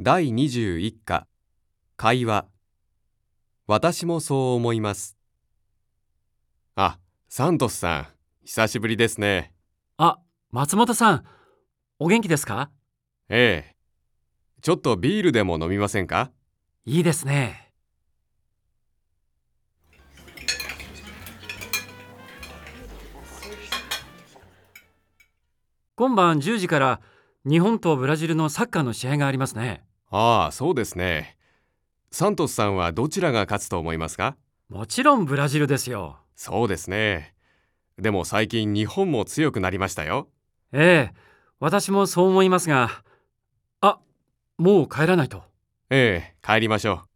第21課。会話。私もそう思います。あ、サントスさん久しぶりですね。あ、松本さん、お元気ですか？ええ。ちょっとビールでも飲みませんか？いいですね。今晩10時から日本とブラジルのサッカーの試合がありますね。ああそうですね。サントスさんはどちらが勝つと思いますか？もちろんブラジルですよ。そうですね。でも最近日本も強くなりましたよ。ええ、私もそう思いますが、あ、もう帰らないと。ええ帰りましょう